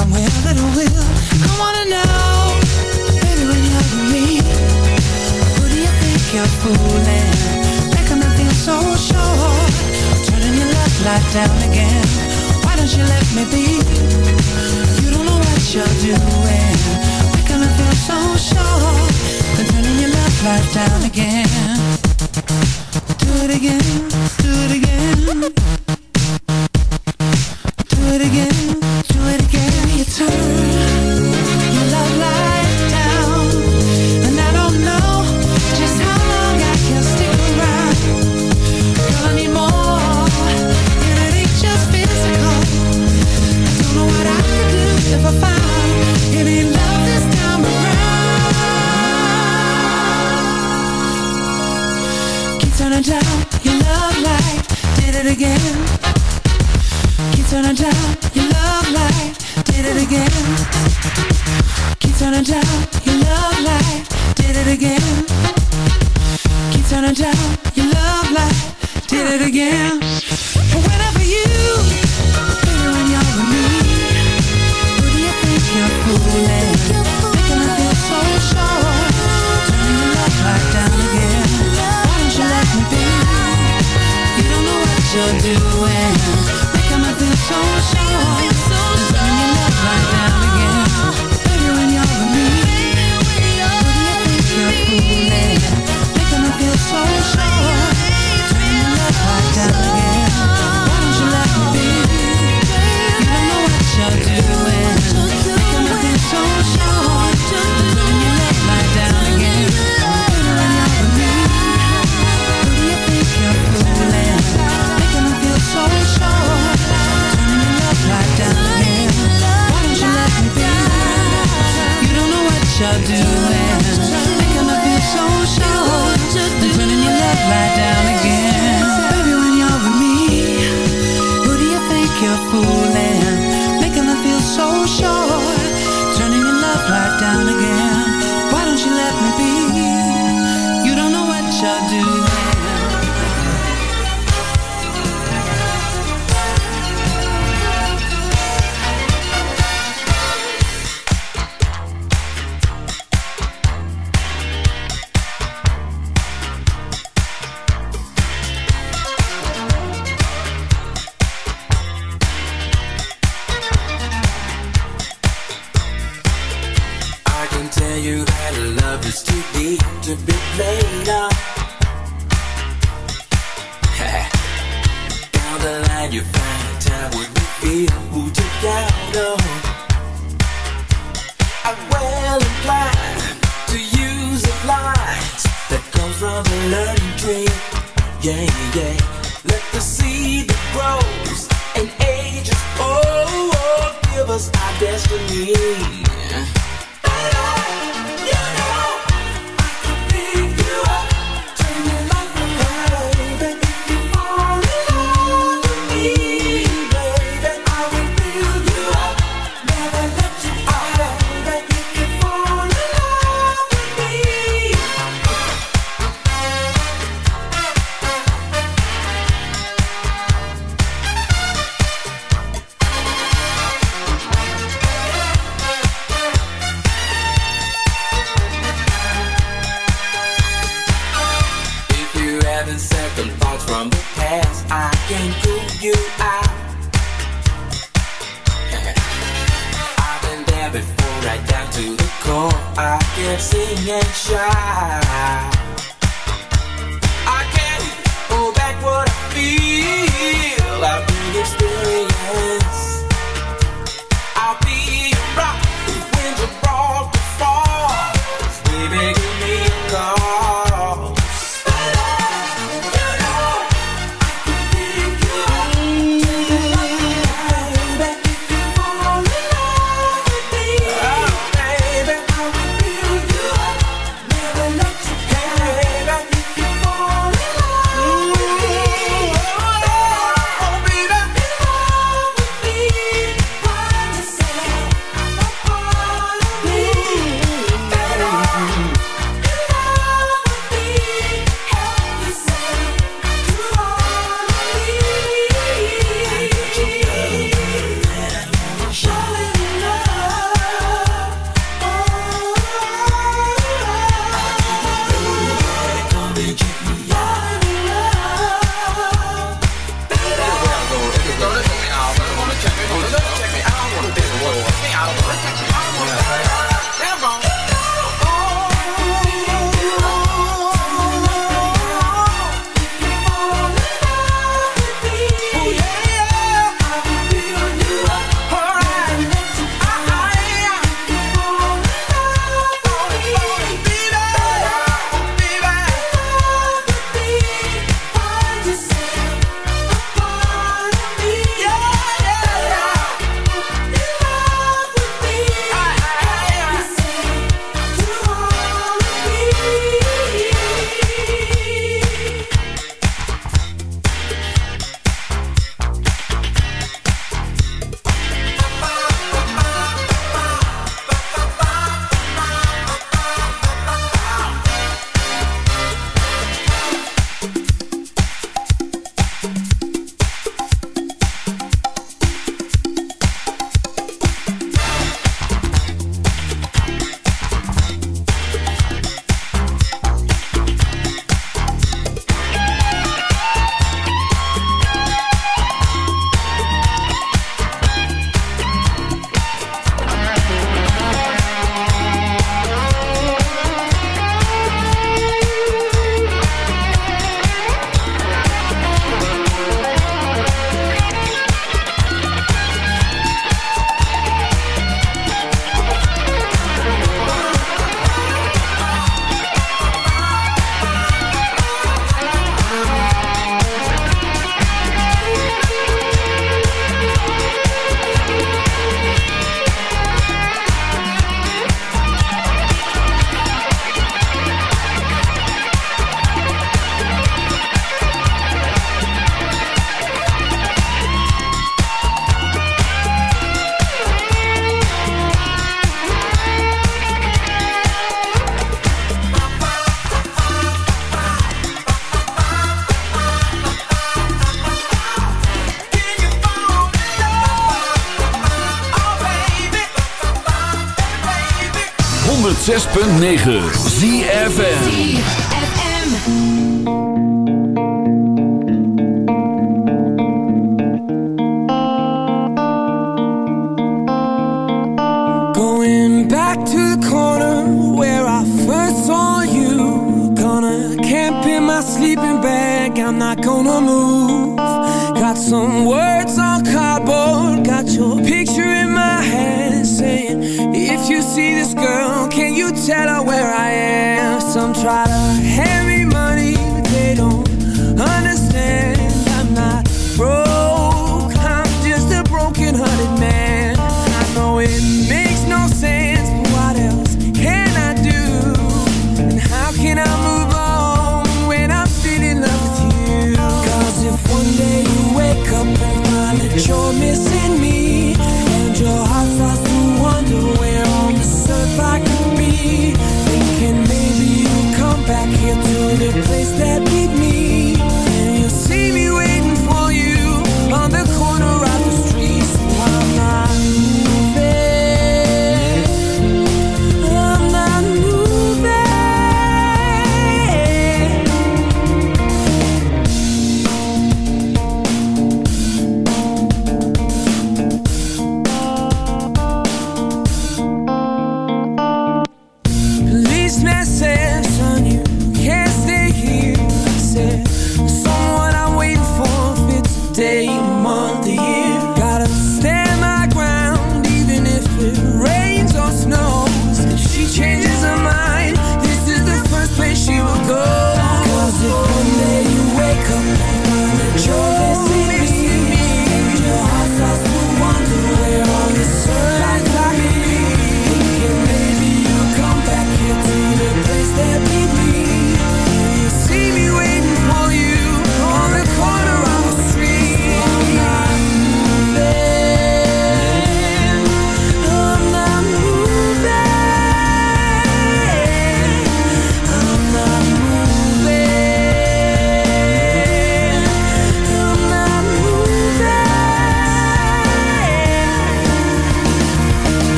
I'm that I will. I wanna know Baby, when you're with me. Who do you think you're fooling? Feel so sure Turning your love light down again. Why don't you let me be? You don't know what you're doing. Feel so sure turning your love light down again. I can't sing and shout. I can't hold back what I feel. I've been experienced. Pun 9 ZM Going back to the corner where I first saw you. Gonna camp in my sleeping bag. I'm not gonna move. Got some work. matter where I am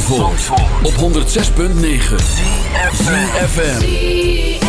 Zandvoort, op 106.9 FM.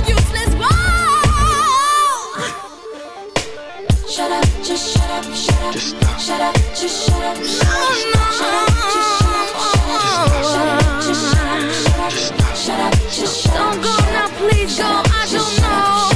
Shut up, just shut up, shut up. Just stop. Shut up, just shut up. No, no. Shut up, just shut up, shut up. Just shut up, shut up. Shut up, just shut up. Don't go now, please go, I don't know.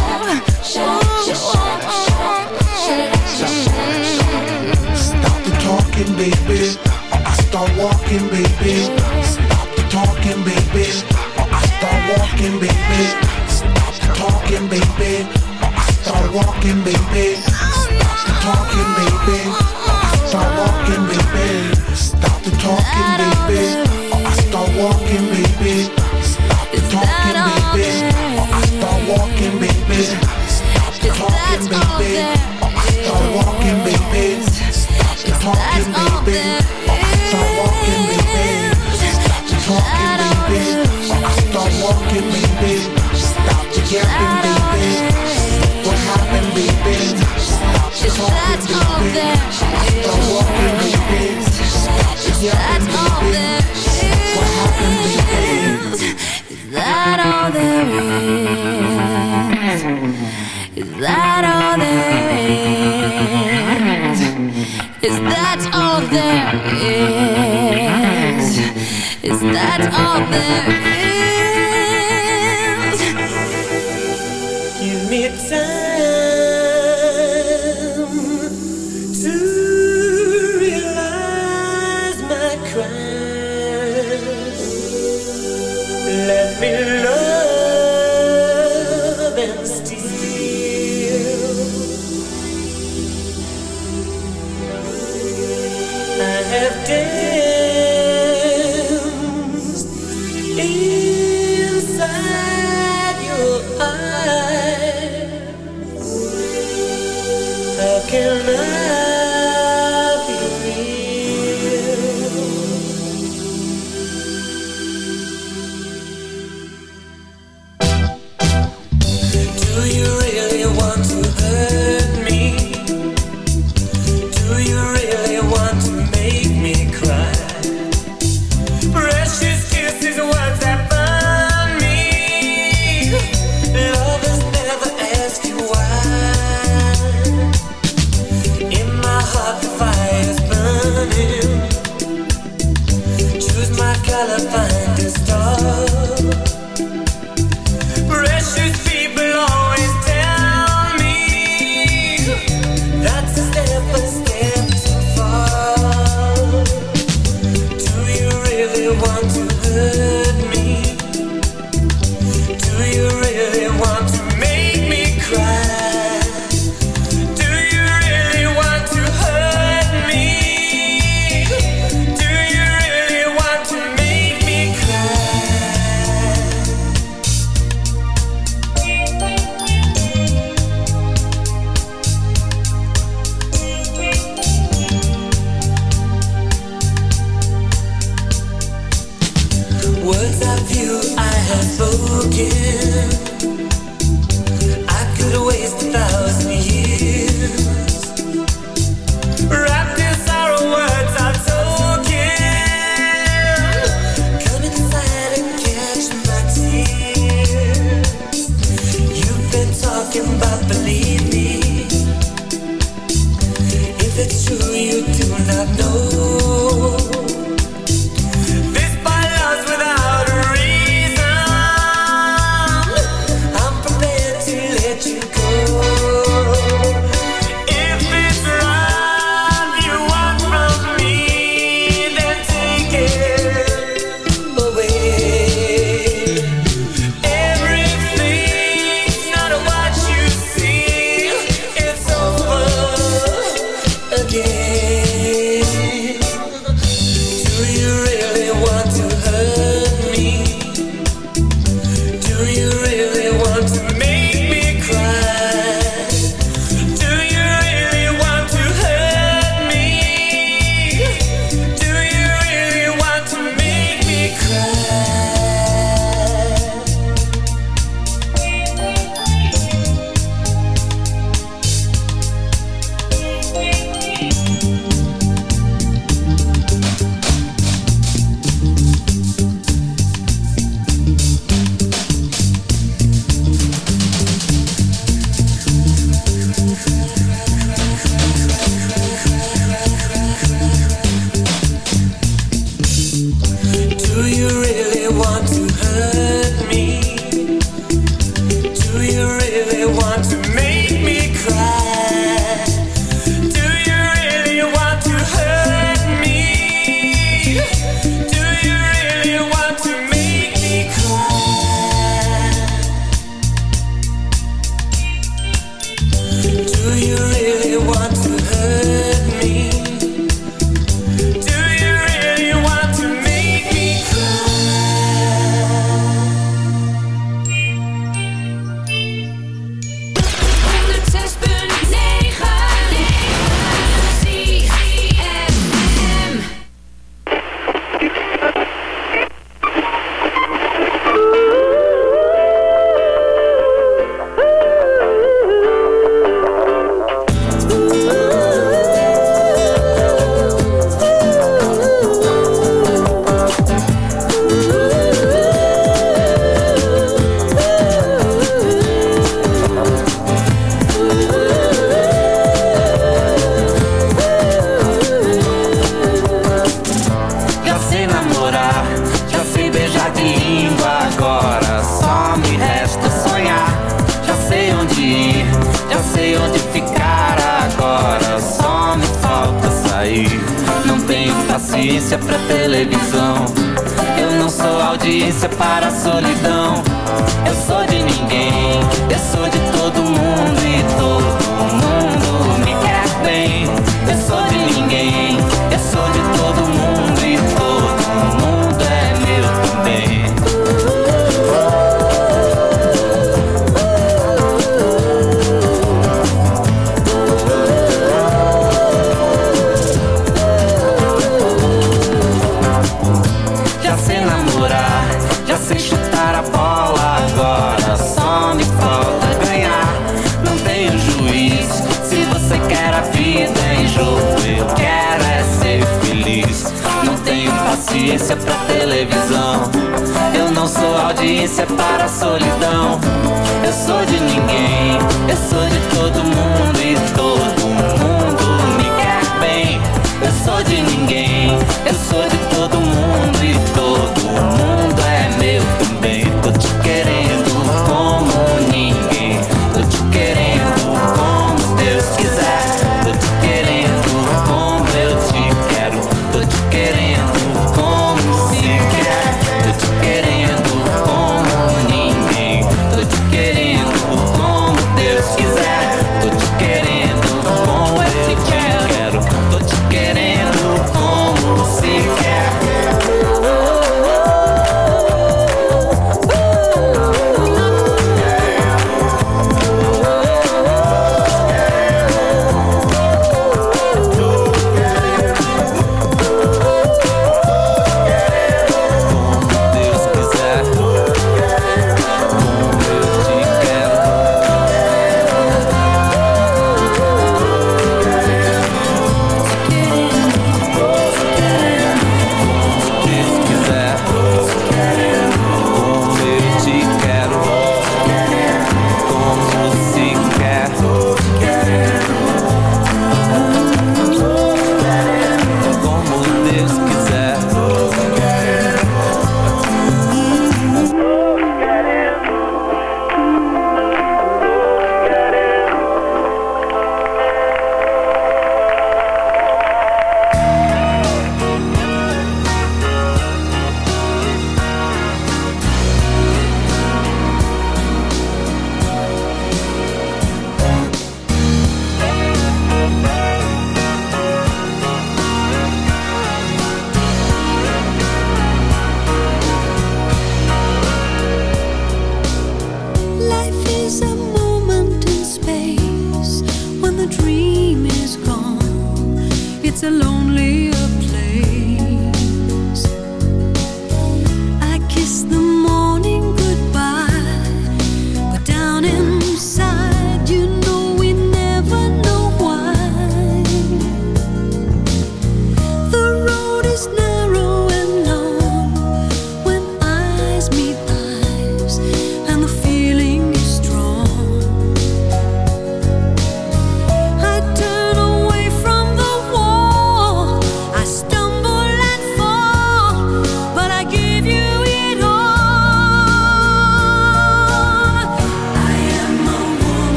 Shut up, just shut up, shut up. Shut it up, just shut up. Stop the talking, baby. Or I start walking, baby. Stop the talking, baby. Or I start walking, baby. Stop the talking, baby. Or I start walking, baby. Stop talking, baby. I start walking, baby. Stop the talking, baby. Start walking, baby. Stop the talking, baby. I start walking, baby. Stop the talking, baby. I start walking, baby. Stop the talking, baby. I start walking, baby. Stop the talking, baby. I start walking, baby. Stop the yapping, baby. What happened, baby? Stop the talking, baby. Or I start walking, baby. Stop the yapping, baby. What happened, baby? Is that all there is? Is that all there is? Is that all there is? Is that all there is? Give me time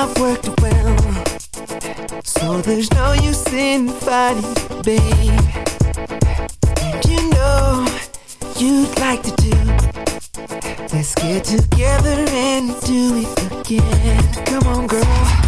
I've worked well. So there's no use in fighting, babe. And you know you'd like to do Let's get together and do it again. Come on, girl.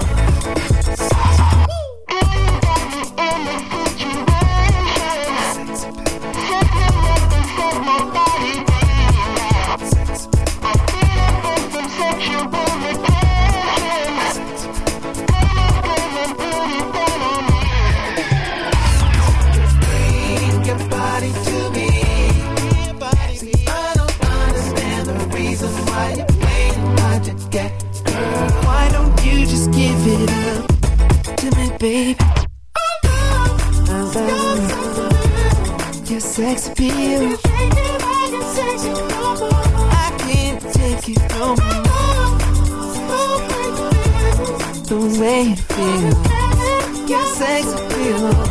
Babe. I love your sex appeal. I can't take it no more. The way it feels, your sex appeal.